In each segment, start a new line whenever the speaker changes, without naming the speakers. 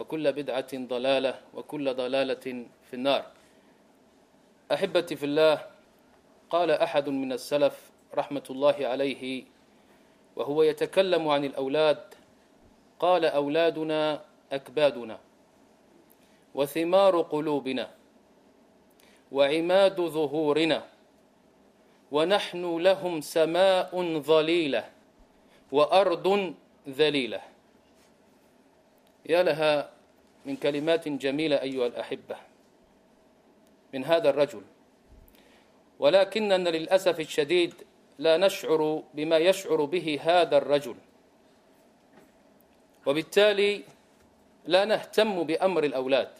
وكل بدعة ضلالة وكل ضلالة في النار. أحبتي في الله قال أحد من السلف رحمة الله عليه وهو يتكلم عن الأولاد قال أولادنا أكبادنا وثمار قلوبنا وعماد ظهورنا ونحن لهم سماء ظليلة وأرض ذليلة. يا لها من كلمات جميلة أيها الأحبة من هذا الرجل. ولكننا للأسف الشديد لا نشعر بما يشعر به هذا الرجل. وبالتالي لا نهتم بأمر الأولاد.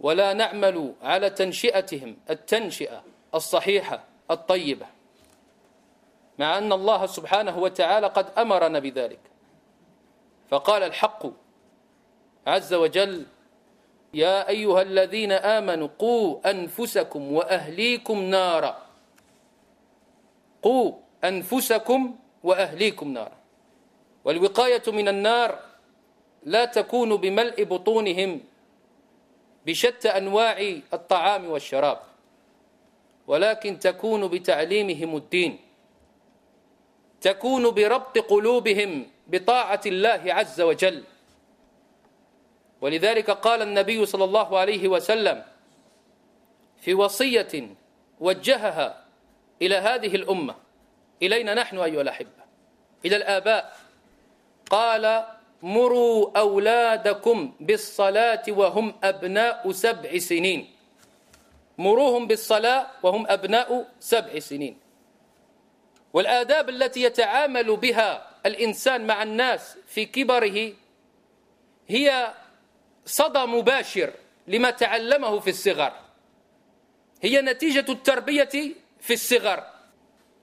ولا نعمل على تنشئتهم التنشئة الصحيحة الطيبة مع أن الله سبحانه وتعالى قد أمرنا بذلك. فقال الحق عز وجل يا أيها الذين آمنوا قوا أنفسكم وأهليكم نارا. قوا أنفسكم وأهليكم نارا. والوقاية من النار لا تكون بملء بطونهم بشتى أنواع الطعام والشراب ولكن تكون بتعليمهم الدين تكون بربط قلوبهم بطاعة الله عز وجل. ولذلك قال النبي صلى الله عليه وسلم في وصية وجهها إلى هذه الأمة إلينا نحن أيها الأحبة. إلى الآباء. قال مروا أولادكم بالصلاة وهم أبناء سبع سنين. مروهم بالصلاة وهم أبناء سبع سنين. والآداب التي يتعامل بها الإنسان مع الناس في كبره هي صدى مباشر لما تعلمه في الصغر. هي نتيجة التربية في الصغر.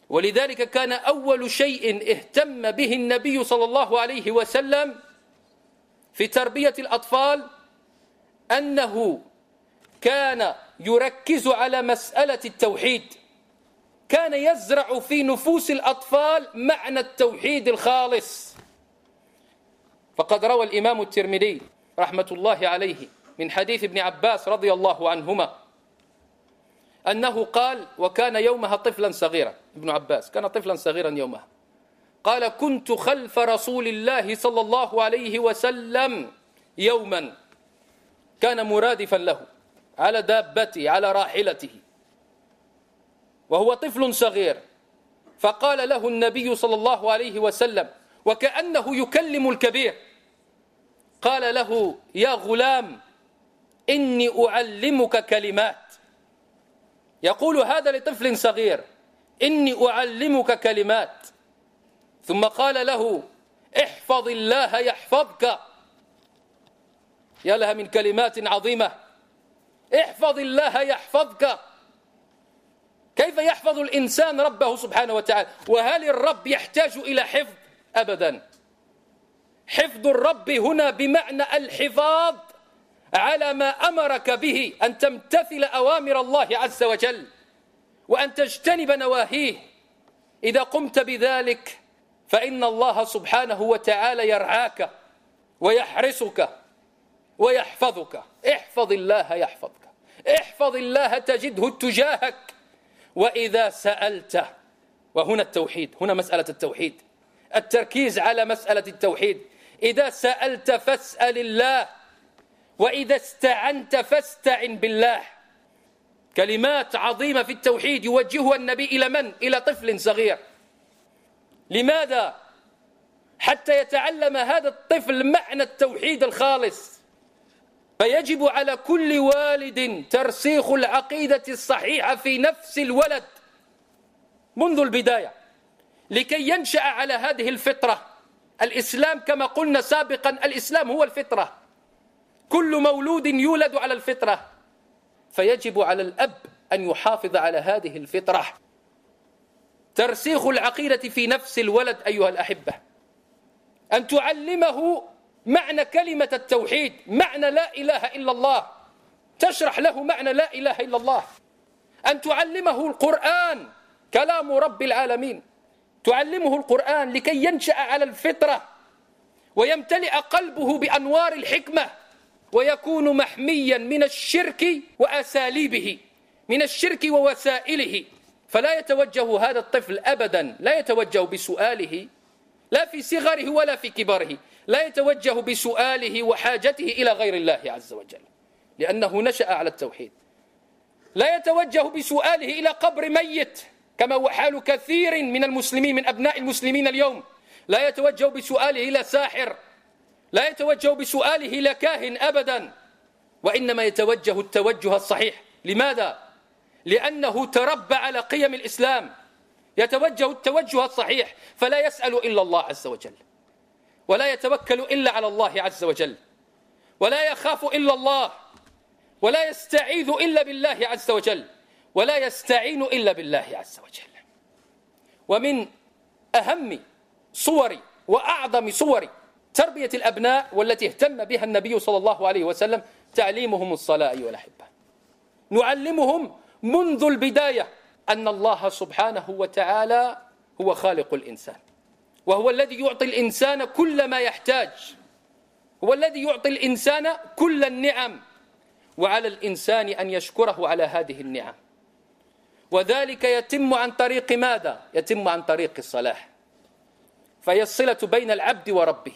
ولذلك كان أول شيء اهتم به النبي صلى الله عليه وسلم في تربية الأطفال أنه كان يركز على مسألة التوحيد. كان يزرع في نفوس الأطفال معنى التوحيد الخالص. فقد روى الإمام الترمذي رحمة الله عليه من حديث ابن عباس رضي الله عنهما أنه قال وكان يومها طفلا صغيرا. ابن عباس كان طفلا صغيرا يومها. قال كنت خلف رسول الله صلى الله عليه وسلم يوما. كان مرادفا له على دابته على راحلته. وهو طفل صغير. فقال له النبي صلى الله عليه وسلم وكأنه يكلم الكبير. قال له يا غلام إني أعلمك كلمات. يقول هذا لطفل صغير إني أعلمك كلمات. ثم قال له احفظ الله يحفظك. يا لها من كلمات عظيمة. احفظ الله يحفظك. كيف يحفظ الإنسان ربه سبحانه وتعالى؟ وهل الرب يحتاج إلى حفظ؟ أبدا. حفظ الرب هنا بمعنى الحفاظ على ما أمرك به أن تمتثل أوامر الله عز وجل وأن تجتنب نواهيه. إذا قمت بذلك فإن الله سبحانه وتعالى يرعاك ويحرسك ويحفظك. احفظ الله يحفظك. احفظ الله تجده تجاهك. وإذا سألت وهنا التوحيد هنا مسألة التوحيد التركيز على مسألة التوحيد إذا سألت فاسأل الله وإذا استعنت فاستعن بالله كلمات عظيمة في التوحيد يوجهها النبي إلى من؟ إلى طفل صغير لماذا؟ حتى يتعلم هذا الطفل معنى التوحيد الخالص فيجب على كل والد ترسيخ العقيدة الصحيحة في نفس الولد. منذ البداية لكي ينشأ على هذه الفطرة الإسلام كما قلنا سابقا الإسلام هو الفطرة. كل مولود يولد على الفطرة. فيجب على الأب أن يحافظ على هذه الفطرة. ترسيخ العقيدة في نفس الولد أيها الأحبة. أن تعلمه معنى كلمة التوحيد معنى لا إله إلا الله. تشرح له معنى لا إله إلا الله. أن تعلمه القرآن كلام رب العالمين. تعلمه القرآن لكي ينشأ على الفطرة ويمتلئ قلبه بأنوار الحكمة ويكون محميا من الشرك وأساليبه من الشرك ووسائله. فلا يتوجه هذا الطفل أبدا لا يتوجه بسؤاله لا في صغره ولا في كبره لا يتوجه بسؤاله وحاجته إلى غير الله عز وجل لأنه نشأ على التوحيد. لا يتوجه بسؤاله إلى قبر ميت كما هو حال كثير من المسلمين من أبناء المسلمين اليوم. لا يتوجه بسؤاله إلى ساحر لا يتوجه بسؤاله إلى كاهن أبدا وإنما يتوجه التوجه الصحيح. لماذا؟ لأنه تربى على قيم الإسلام. يتوجه التوجه الصحيح فلا يسأل إلا الله عز وجل ولا يتوكل إلا على الله عز وجل ولا يخاف إلا الله ولا يستعيذ إلا بالله عز وجل ولا يستعين إلا بالله عز وجل. ومن أهم صور وأعظم صور تربية الأبناء والتي اهتم بها النبي صلى الله عليه وسلم تعليمهم الصلاة أيها الأحبة. نعلمهم منذ البداية أن الله سبحانه وتعالى هو خالق الإنسان. وهو الذي يعطي الإنسان كل ما يحتاج. هو الذي يعطي الإنسان كل النعم. وعلى الإنسان أن يشكره على هذه النعم. وذلك يتم عن طريق ماذا؟ يتم عن طريق الصلاة فهي الصلة بين العبد وربه.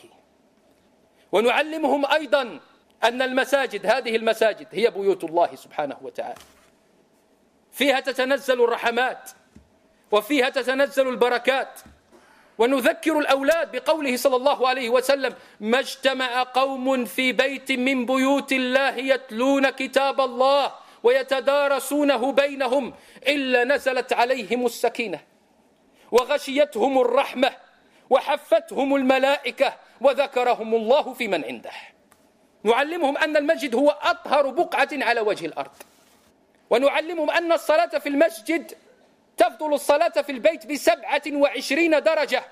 ونعلمهم أيضا أن المساجد هذه المساجد هي بيوت الله سبحانه وتعالى. فيها تتنزل الرحمات وفيها تتنزل البركات. ونذكر الأولاد بقوله صلى الله عليه وسلم ما اجتمع قوم في بيت من بيوت الله يتلون كتاب الله ويتدارسونه بينهم إلا نزلت عليهم السكينة وغشيتهم الرحمة وحفتهم الملائكة وذكرهم الله في من عنده. نعلمهم أن المسجد هو أطهر بقعة على وجه الأرض. ونعلمهم أن الصلاة في المسجد تفضل الصلاة في البيت بسبعة وعشرين درجة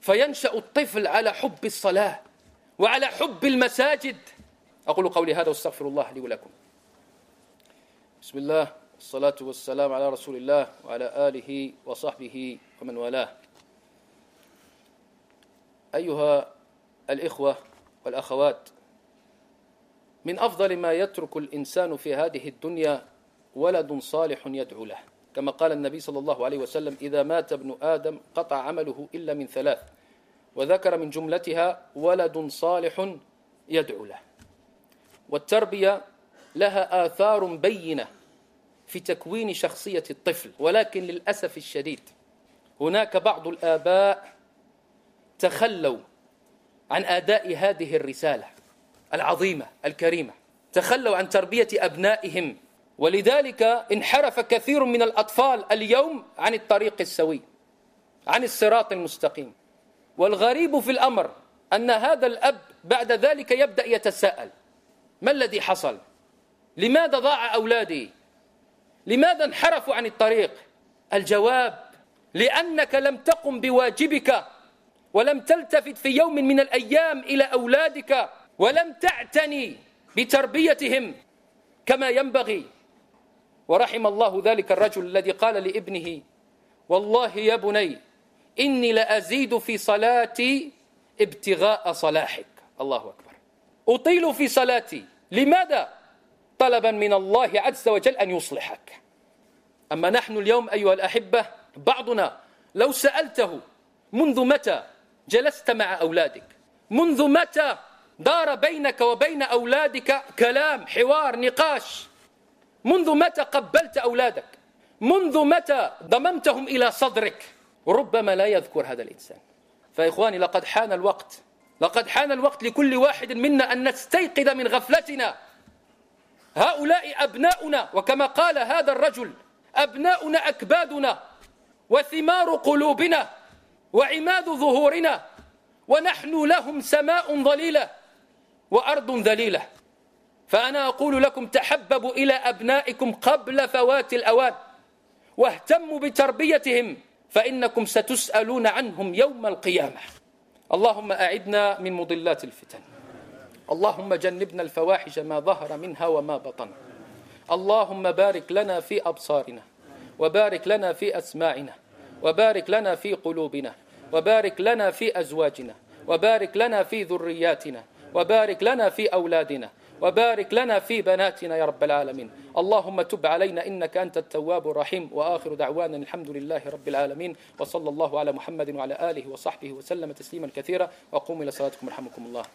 فينشأ الطفل على حب الصلاة وعلى حب المساجد. أقول قولي هذا واستغفر الله لي ولكم. بسم الله والصلاة والسلام على رسول الله وعلى آله وصحبه ومن والاه. أيها الإخوة والأخوات من أفضل ما يترك الإنسان في هذه الدنيا ولد صالح يدعو له. كما قال النبي صلى الله عليه وسلم إذا مات ابن آدم قطع عمله إلا من ثلاث. وذكر من جملتها ولد صالح يدعو له. والتربية لها آثار بينة في تكوين شخصية الطفل ولكن للأسف الشديد هناك بعض الآباء تخلوا عن أداء هذه الرسالة العظيمة الكريمة تخلوا عن تربية أبنائهم ولذلك انحرف كثير من الأطفال اليوم عن الطريق السوي عن الصراط المستقيم. والغريب في الأمر أن هذا الأب بعد ذلك يبدأ يتساءل ما الذي حصل؟ لماذا ضاع أولادي؟ لماذا انحرفوا عن الطريق؟ الجواب لأنك لم تقم بواجبك ولم تلتفت في يوم من الأيام إلى أولادك ولم تعتني بتربيتهم كما ينبغي. ورحم الله ذلك الرجل الذي قال لابنه والله يا بني إني لأزيد في صلاتي ابتغاء صلاحك. الله أكبر. أطيل في صلاتي. لماذا؟ طلبا من الله عز وجل أن يصلحك. أما نحن اليوم أيها الأحبة بعضنا لو سألته منذ متى جلست مع أولادك؟ منذ متى دار بينك وبين أولادك كلام حوار نقاش؟ منذ متى قبلت أولادك؟ منذ متى ضممتهم إلى صدرك؟ ربما لا يذكر هذا الإنسان. فإخواني لقد حان الوقت. لقد حان الوقت لكل واحد منا أن نستيقظ من غفلتنا. هؤلاء أبناؤنا وكما قال هذا الرجل أبناؤنا أكبادنا وثمار قلوبنا وعماد ظهورنا ونحن لهم سماء ظليلة وأرض ذليلة. فأنا أقول لكم تحببوا إلى أبنائكم قبل فوات الأوان واهتموا بتربيتهم فإنكم ستسألون عنهم يوم القيامة. اللهم أعدنا من مضلات الفتن. اللهم جنبنا الفواحش ما ظهر منها وما بطن. اللهم بارك لنا في أبصارنا وبارك لنا في أسماعنا وبارك لنا في قلوبنا وبارك لنا في أزواجنا وبارك لنا في ذرياتنا وبارك لنا في أولادنا وبارك لنا في بناتنا يا رب العالمين. اللهم تب علينا إنك أنت التواب الرحيم. وآخر دعوانا الحمد لله رب العالمين. وصلى الله على محمد وعلى آله وصحبه وسلم تسليما كثيرا. وقوموا إلى صلاتكم رحمكم الله.